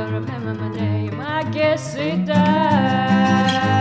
don't remember my name. I guess it does.